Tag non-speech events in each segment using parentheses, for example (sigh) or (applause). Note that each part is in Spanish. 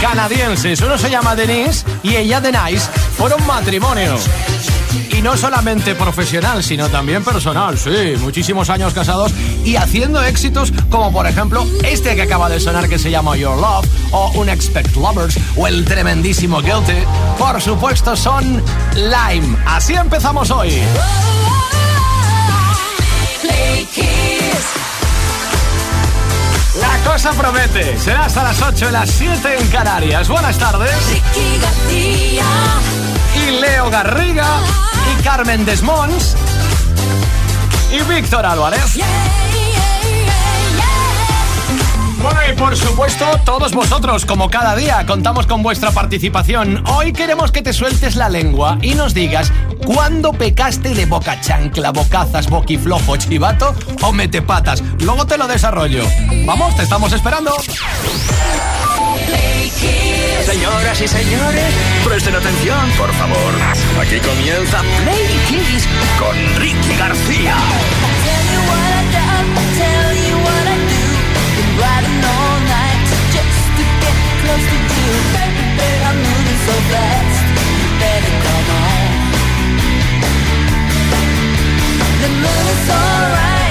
Canadienses. Uno se llama Denise y ella Denise. Fueron matrimonio. Y no solamente profesional, sino también personal, sí, muchísimos años casados y haciendo éxitos como por ejemplo este que acaba de sonar que se llama Your Love o Unexpected Lovers o el tremendísimo Guilty. Por supuesto son Lime. Así empezamos hoy. Cosa promete. Será hasta las 8 de las 7 en Canarias. Buenas tardes. Y Leo Garriga. Y Carmen Desmonts. Y Víctor Álvarez. Bueno, y por supuesto, todos vosotros, como cada día, contamos con vuestra participación. Hoy queremos que te sueltes la lengua y nos digas ¿Cuándo pecaste de boca chancla, bocazas, boquiflojo, chivato o mete patas. Luego te lo desarrollo. Vamos, te estamos esperando. Señoras y señores, presten atención, por favor. Aquí comienza Play Kiss con Ricky García. the moon is alright.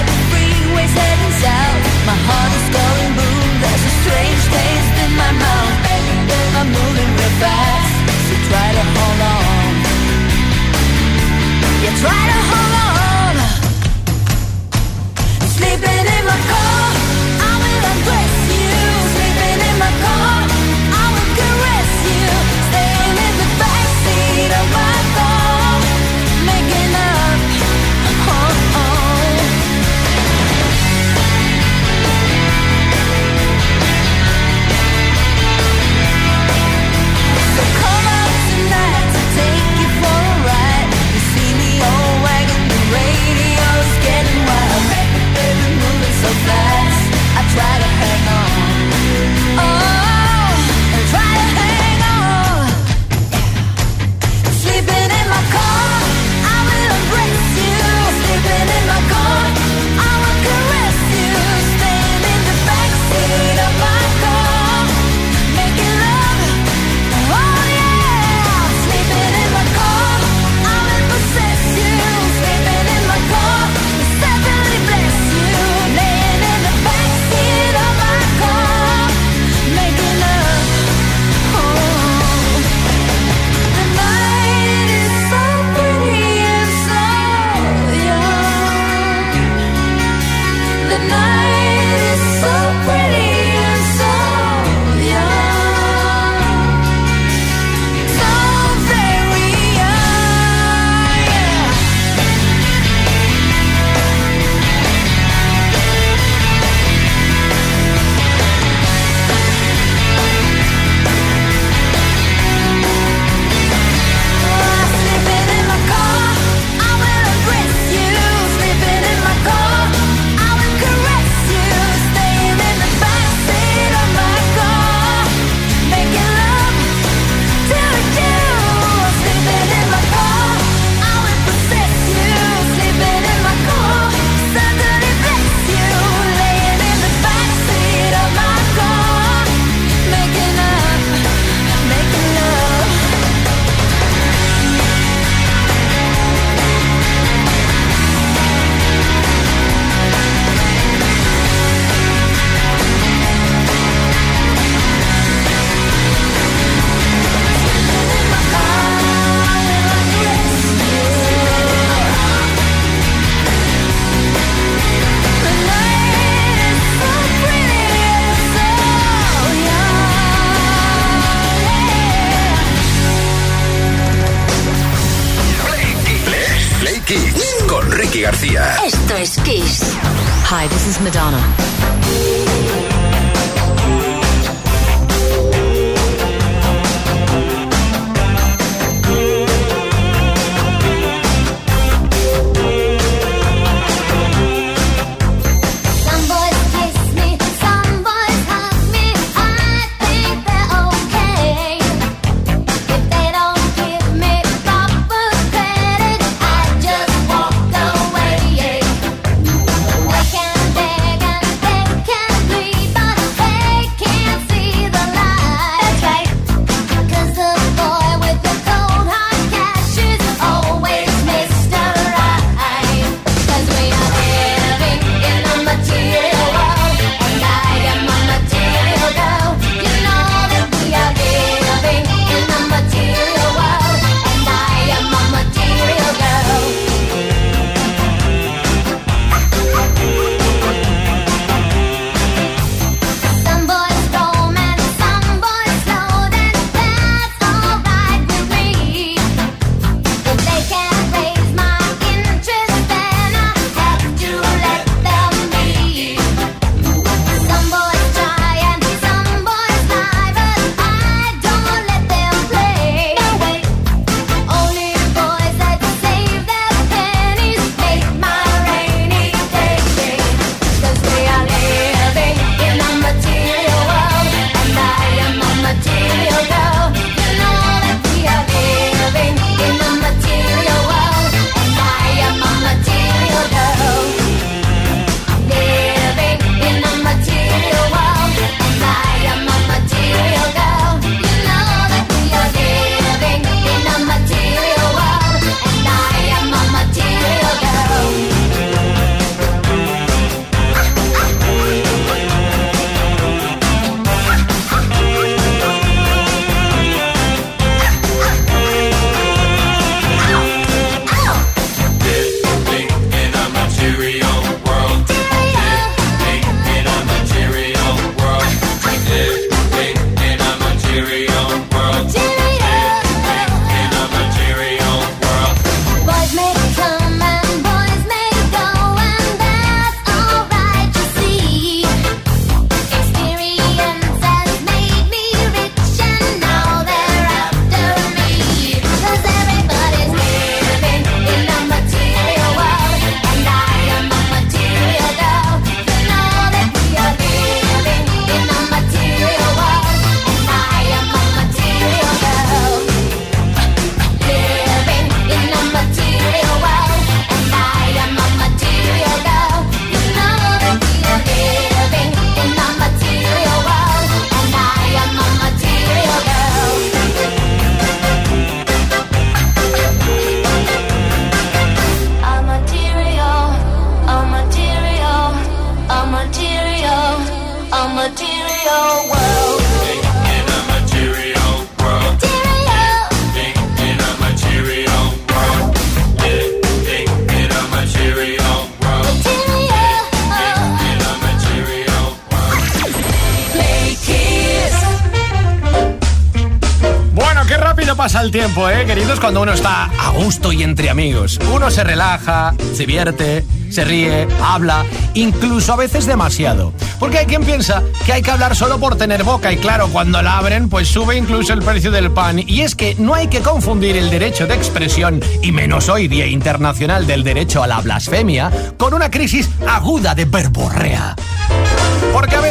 Entre amigos. Uno se relaja, se vierte, se ríe, habla, incluso a veces demasiado. Porque hay quien piensa que hay que hablar solo por tener boca y claro, cuando la abren, pues sube incluso el precio del pan. Y es que no hay que confundir el derecho de expresión, y menos hoy, Día Internacional del Derecho a la Blasfemia, con una crisis aguda de verborrea.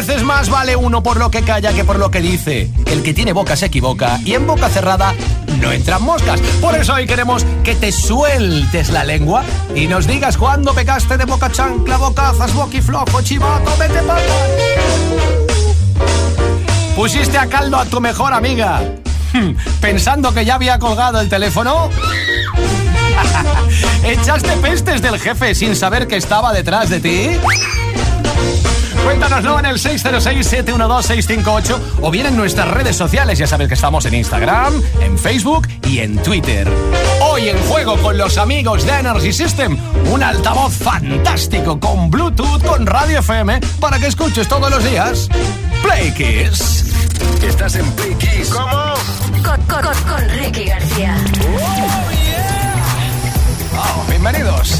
Veces más vale uno por lo que calla que por lo que dice. El que tiene boca se equivoca y en boca cerrada no entran moscas. Por eso hoy queremos que te sueltes la lengua y nos digas cuándo pecaste de boca chancla, bocazas, boquiflojo, chivato, vete pata. Pusiste a caldo a tu mejor amiga. Pensando que ya había colgado el teléfono. (laughs) ¿Echaste pestes del jefe sin saber que estaba detrás de ti? Cuéntanoslo en el 606-712-658 o bien en nuestras redes sociales. Ya sabes que estamos en Instagram, en Facebook y en Twitter. Hoy en juego con los amigos de Energy System, un altavoz fantástico con Bluetooth, con radio FM, para que escuches todos los días. Play Kiss. Estás en Play Kiss. ¿Cómo? Con, con, con, con Ricky García. Oh, bienvenidos.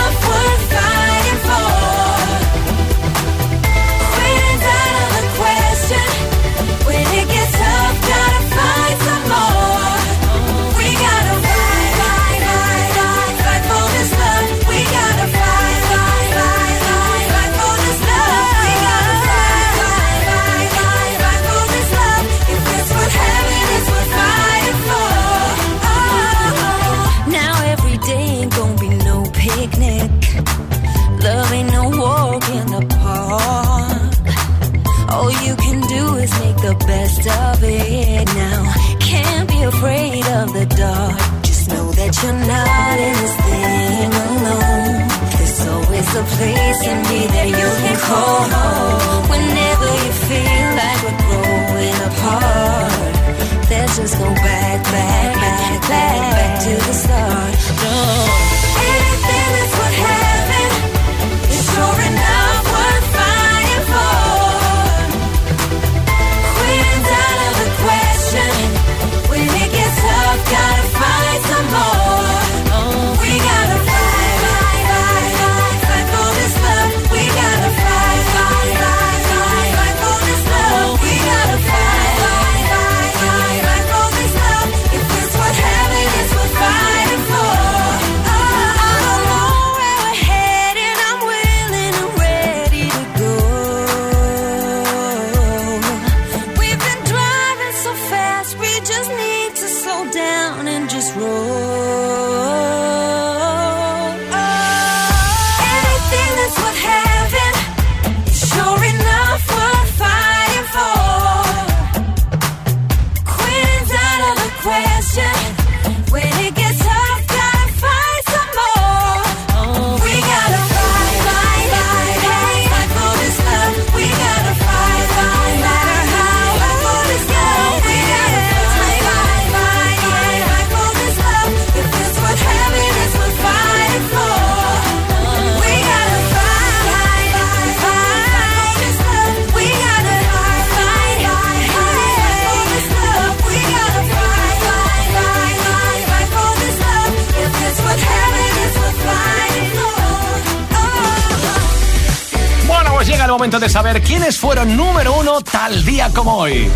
día como hoy.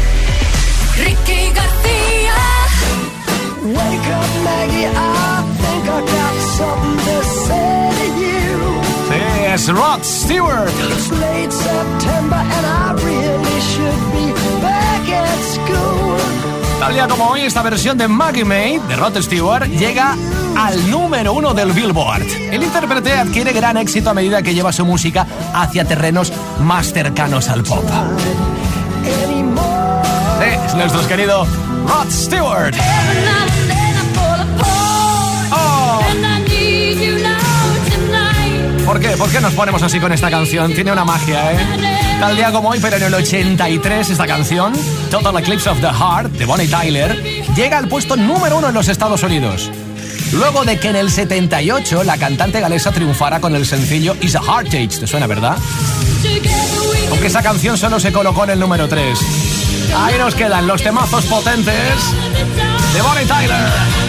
Ricky García. Wake up, Maggie. I think I got something to say to you. Sí, es Rod Stewart. It's late September and I really should be back at school. Tal día como hoy, esta versión de Maggie May, de Rod Stewart, llega al número uno del Billboard. El intérprete adquiere gran éxito a medida que lleva su música hacia terrenos más cercanos al pop. Sí, es nuestro querido Rod Stewart. Oh. ¿Por qué? ¿Por qué nos ponemos así con esta canción? Tiene una magia, ¿eh? Tal día como hoy, pero en el 83, esta canción, Total Eclipse of the Heart, de Bonnie Tyler, llega al puesto número uno en los Estados Unidos. Luego de que en el 78 la cantante galesa triunfara con el sencillo Is a Heartache, ¿te suena, verdad? Aunque esa canción solo se colocó en el número 3. Ahí nos quedan los temazos potentes de Bonnie Tyler.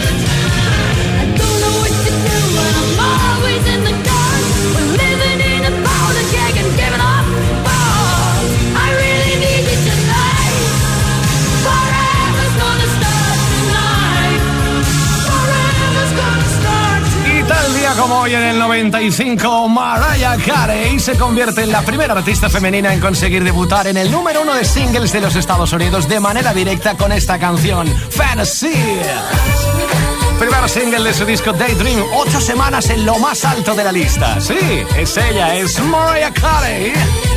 Como hoy en el 95, Mariah Carey se convierte en la primera artista femenina en conseguir debutar en el número uno de singles de los Estados Unidos de manera directa con esta canción, Fantasy. Primer single de su disco Daydream, ocho semanas en lo más alto de la lista. Sí, es ella, es Mariah Carey.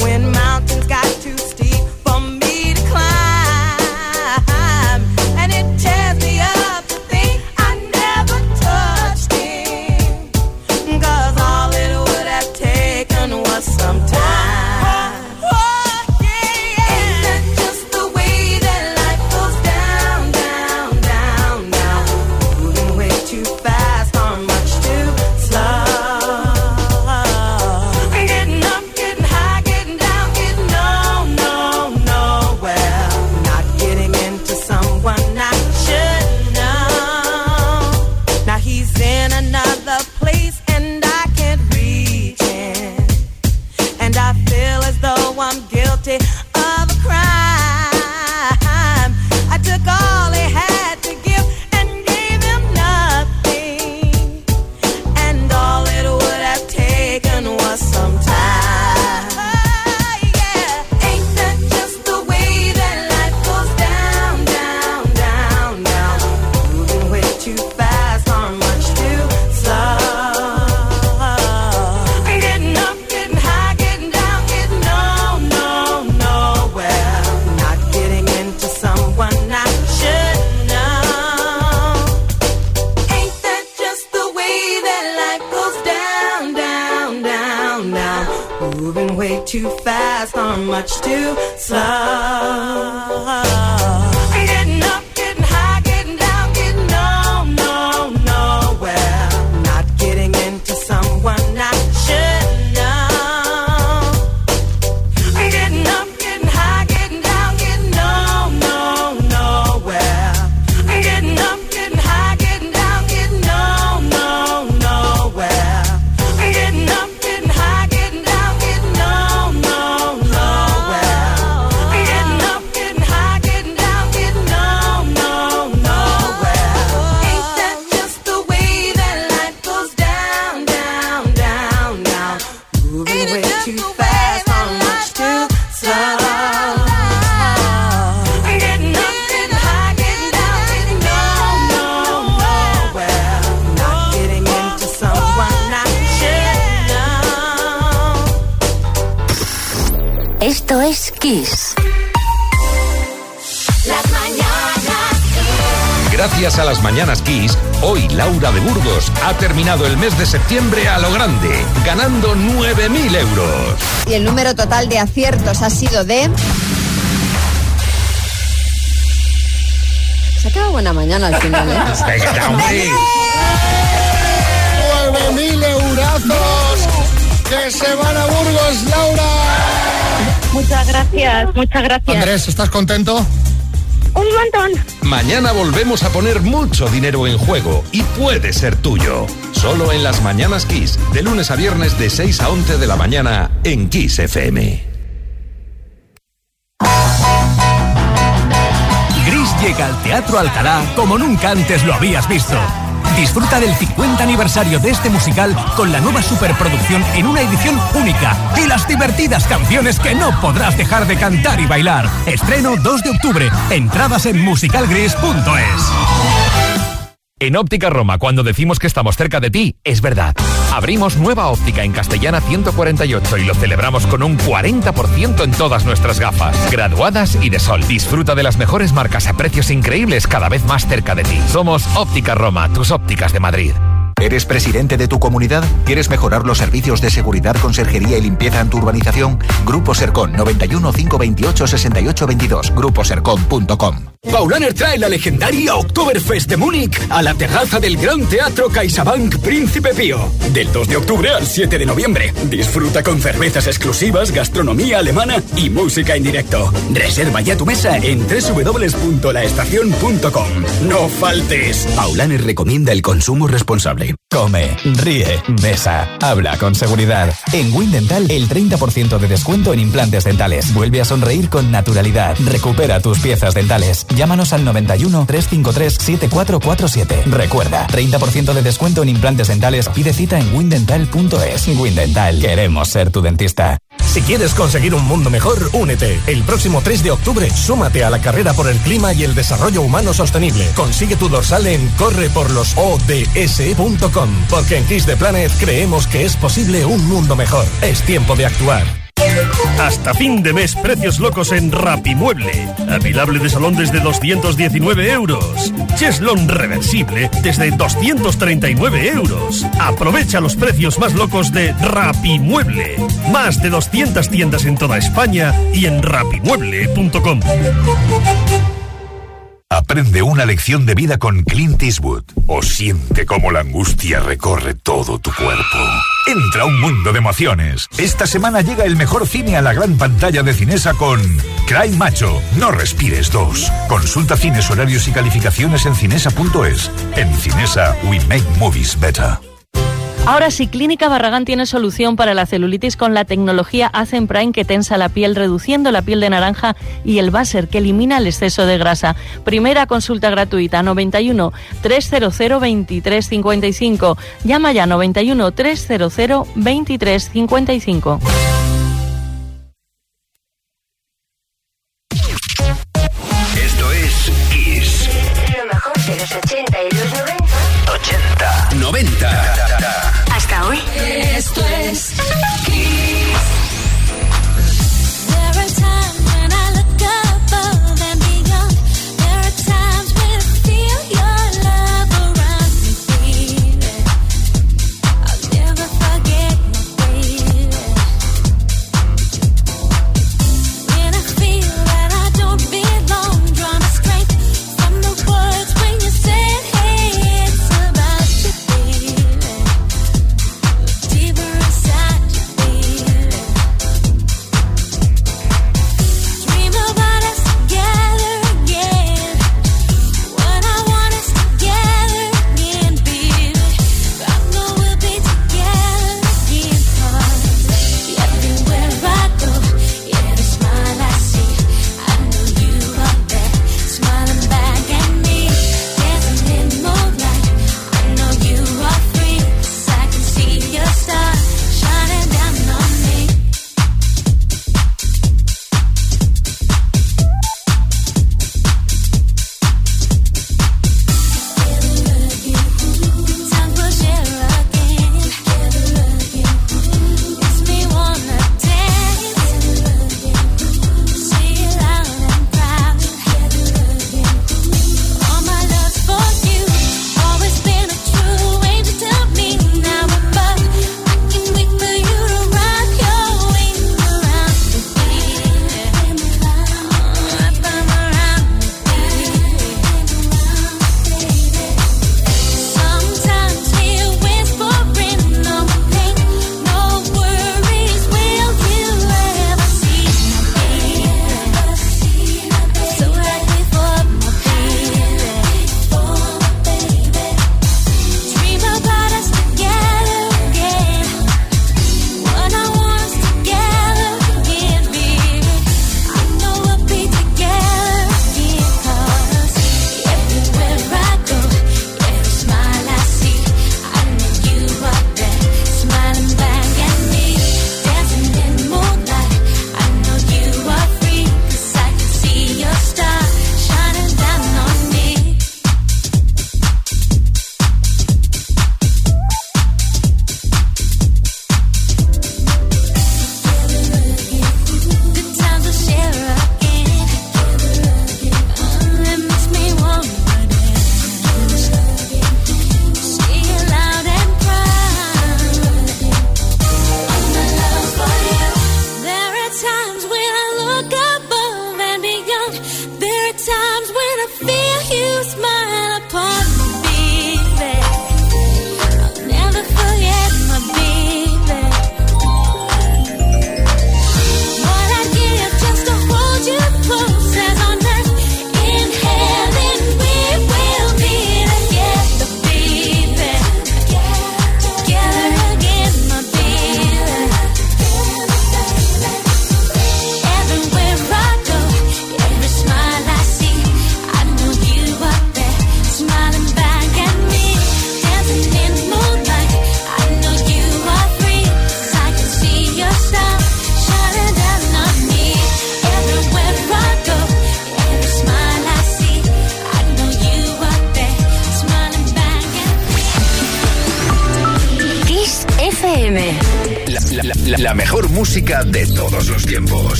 When mountains mes de septiembre a lo grande, ganando 9.000 euros. Y el número total de aciertos ha sido de... Se ha quedado buena mañana al final, ¿eh? (laughs) Venga, hombre. 9.000 eurazos que se van a Burgos, Laura. Muchas gracias, muchas gracias. Andrés, ¿estás contento? Un montón. Mañana volvemos a poner mucho dinero en juego y puede ser tuyo. Solo en las mañanas Kiss, de lunes a viernes de 6 a 11 de la mañana en Kiss FM. Gris llega al Teatro Alcalá como nunca antes lo habías visto. Disfruta del 50 aniversario de este musical con la nueva superproducción en una edición única y las divertidas canciones que no podrás dejar de cantar y bailar. Estreno 2 de octubre. Entradas en musicalgris.es. En Óptica Roma, cuando decimos que estamos cerca de ti, es verdad. Abrimos nueva óptica en Castellana 148 y lo celebramos con un 40% en todas nuestras gafas, graduadas y de sol. Disfruta de las mejores marcas a precios increíbles cada vez más cerca de ti. Somos Óptica Roma, tus ópticas de Madrid. ¿Eres presidente de tu comunidad? ¿Quieres mejorar los servicios de seguridad, conserjería y limpieza en tu urbanización? Grupo Sercon 91 528 68 22. Gruposercon.com. Paulaner trae la legendaria Oktoberfest de Múnich a la terraza del Gran Teatro CaixaBank Príncipe Pío. Del 2 de octubre al 7 de noviembre. Disfruta con cervezas exclusivas, gastronomía alemana y música en directo. Reserva ya tu mesa en www.laestacion.com. No faltes. Paulaner recomienda el consumo responsable. Come, ríe, besa, habla con seguridad. En Windental, el 30% de descuento en implantes dentales. Vuelve a sonreír con naturalidad. Recupera tus piezas dentales. Llámanos al 91 353 7447. Recuerda, 30% de descuento en implantes dentales. Pide cita en windental.es. Windental, queremos ser tu dentista. Si quieres conseguir un mundo mejor, únete. El próximo 3 de octubre, súmate a la carrera por el clima y el desarrollo humano sostenible. Consigue tu dorsal en correporlosods.com. Porque en Kiss the Planet creemos que es posible un mundo mejor. Es tiempo de actuar. Hasta fin de mes, precios locos en Rapimueble. Apilable de salón desde 219 euros. Cheslon reversible desde 239 euros. Aprovecha los precios más locos de Rapimueble. Más de 200 tiendas en toda España y en rapimueble.com. Aprende una lección de vida con Clint Eastwood o siente cómo la angustia recorre todo tu cuerpo. Entra a un mundo de emociones. Esta semana llega el mejor cine a la gran pantalla de Cinesa con Cry Macho, No Respires 2. Consulta cines, horarios y calificaciones en cinesa.es. En Cinesa, we make movies better. Ahora sí, Clínica Barragán tiene solución para la celulitis con la tecnología Acen Prime que tensa la piel, reduciendo la piel de naranja y el Baser que elimina el exceso de grasa. Primera consulta gratuita 91 300 2355. Llama ya 91 300 2355. Esto es Kiss. Lo mejor de los 80 y los 90. 80. 90. Esto es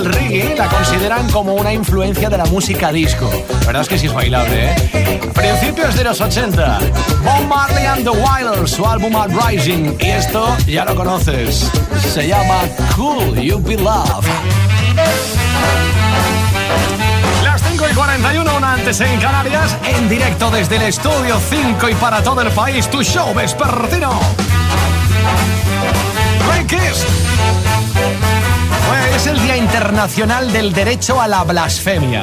Del reggae la consideran como una influencia de la música disco. La verdad es que sí es bailable, ¿eh? Principios de los 80. Bob Marley and the Wailers, su álbum Uprising. Y esto ya lo conoces. Se llama Cool You Be Love. Las 5 y 41, una antes en Canarias, en directo desde el estudio 5 y para todo el país, tu show vespertino. Kiss. Es el Día Internacional del Derecho a la Blasfemia.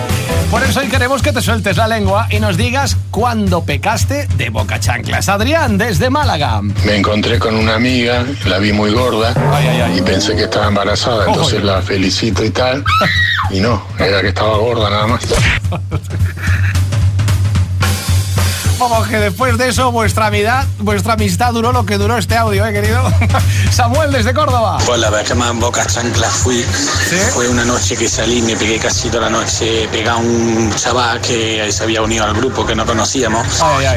(laughs) Por eso hoy queremos que te sueltes la lengua y nos digas cuándo pecaste de boca chanclas. Adrián, desde Málaga. Me encontré con una amiga, la vi muy gorda y pensé que estaba embarazada, entonces la felicito y tal. Y no, era que estaba gorda nada más. (laughs) Vamos, que después de eso vuestra amistad, vuestra amistad duró lo que duró este audio, ¿eh, querido? (laughs) Samuel, desde Córdoba. Pues la vez que más boca chancla fui fue una noche que salí, me pegué casi toda la noche, pegué a un chaval que se había unido al grupo que no conocíamos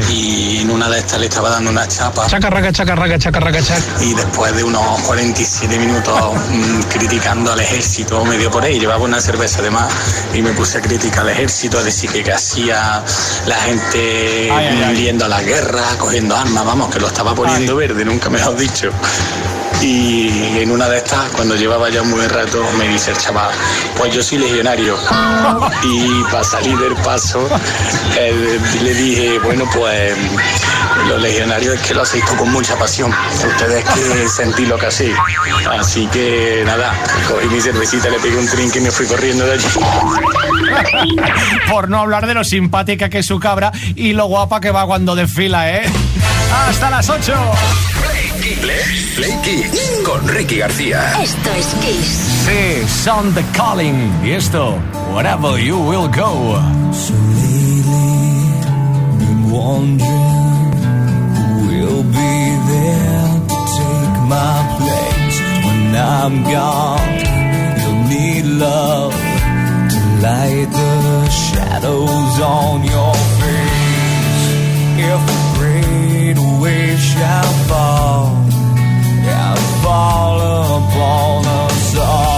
y en una de estas le estaba dando una chapa. Chacarraca, chacarraca, chacarraca, chac. Y después de unos 47 minutos mm, criticando al ejército, me dio por ahí, llevaba una cerveza de más y me puse a criticar al ejército, a decir que, que hacía la gente Ay, ay, ay. Yendo a la guerra, cogiendo armas, vamos, que lo estaba poniendo verde, nunca me lo has dicho. Y en una de estas, cuando llevaba ya un buen rato, me dice el chaval, pues yo soy legionario. (laughs) Y para salir del paso, eh, le dije, bueno, pues los legionarios es que lo hacéis con mucha pasión. Ustedes que (laughs) sentí lo que hacéis. Así que nada, cogí mi cervecita, le pegué un trinque y me fui corriendo de allí. (laughs) Por no hablar de lo simpática que es su cabra y lo guapa que va cuando desfila, ¿eh? ¡Hasta las 8! Play, play, con Ricky García. Esto es Kiss. Sí, Sound the Calling. Y esto, Wherever You Will Go. So lately, been. my place when I'm gone. You'll need love to light the shadows on your face. If a great wave shall fall, yeah, fall upon us all.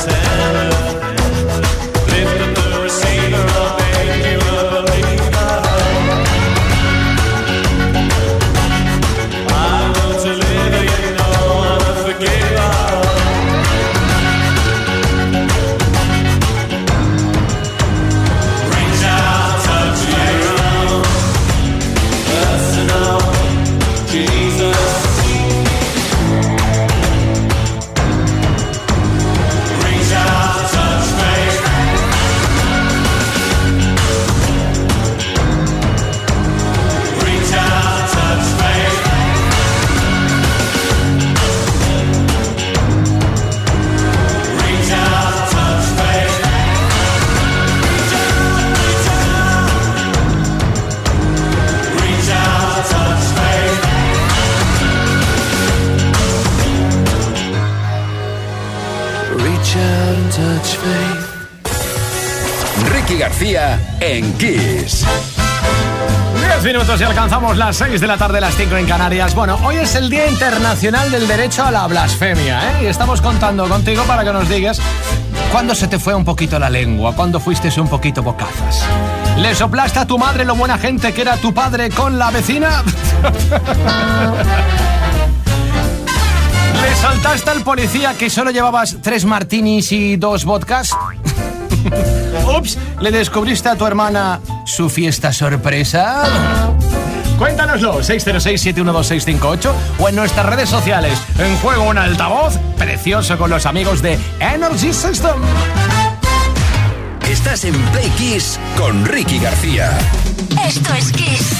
Santa. En Kiss. 10 minutos y alcanzamos las 6 de la tarde, las 5 en Canarias. Bueno, hoy es el Día Internacional del Derecho a la Blasfemia, ¿eh? Y estamos contando contigo para que nos digas cuándo se te fue un poquito la lengua, cuándo fuiste un poquito bocazas. ¿Le soplaste a tu madre lo buena gente que era tu padre con la vecina? (laughs) ¿Le saltaste al policía que solo llevabas tres martinis y dos vodkas? (laughs) Ups, ¿le descubriste a tu hermana su fiesta sorpresa? Cuéntanoslo, 606-712-658 o en nuestras redes sociales. En juego un altavoz precioso con los amigos de Energy System. Estás en Play Kiss con Ricky García. Esto es Kiss.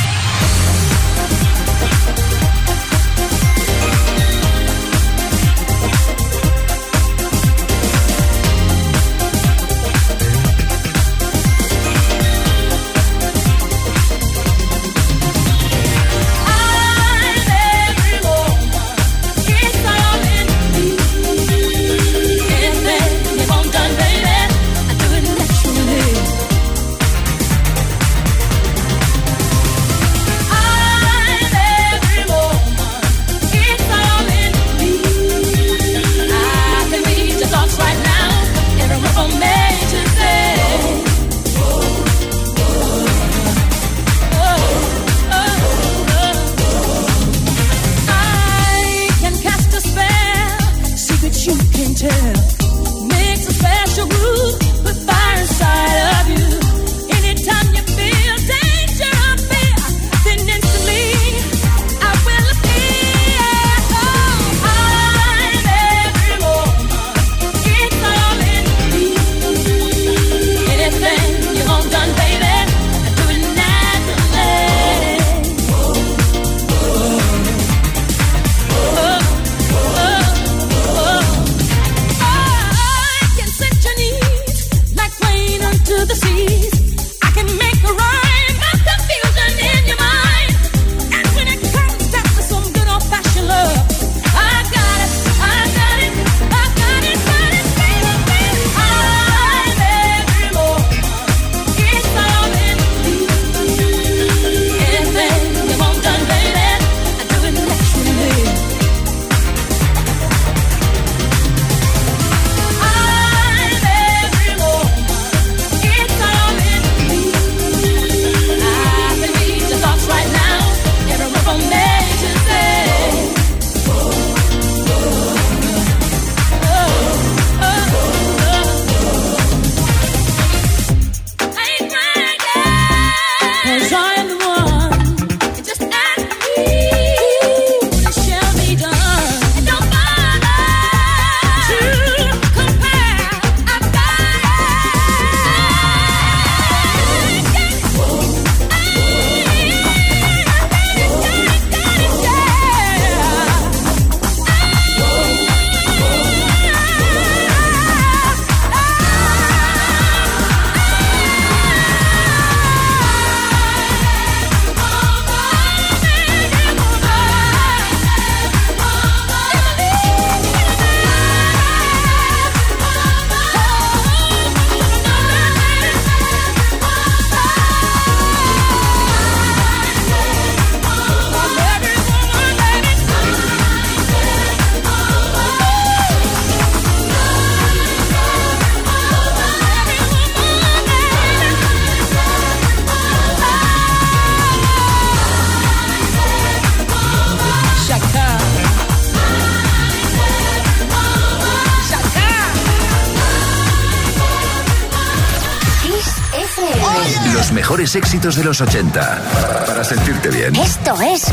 Los mejores éxitos de los 80. Para, para sentirte bien. Esto es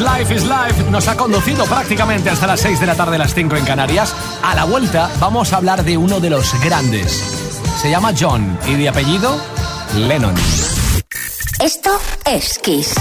Life is Life. Nos ha conducido prácticamente hasta las 6 de la tarde, las 5 en Canarias. A la vuelta vamos a hablar de uno de los grandes. Se llama John y de apellido Lennon. Esto es Kiss.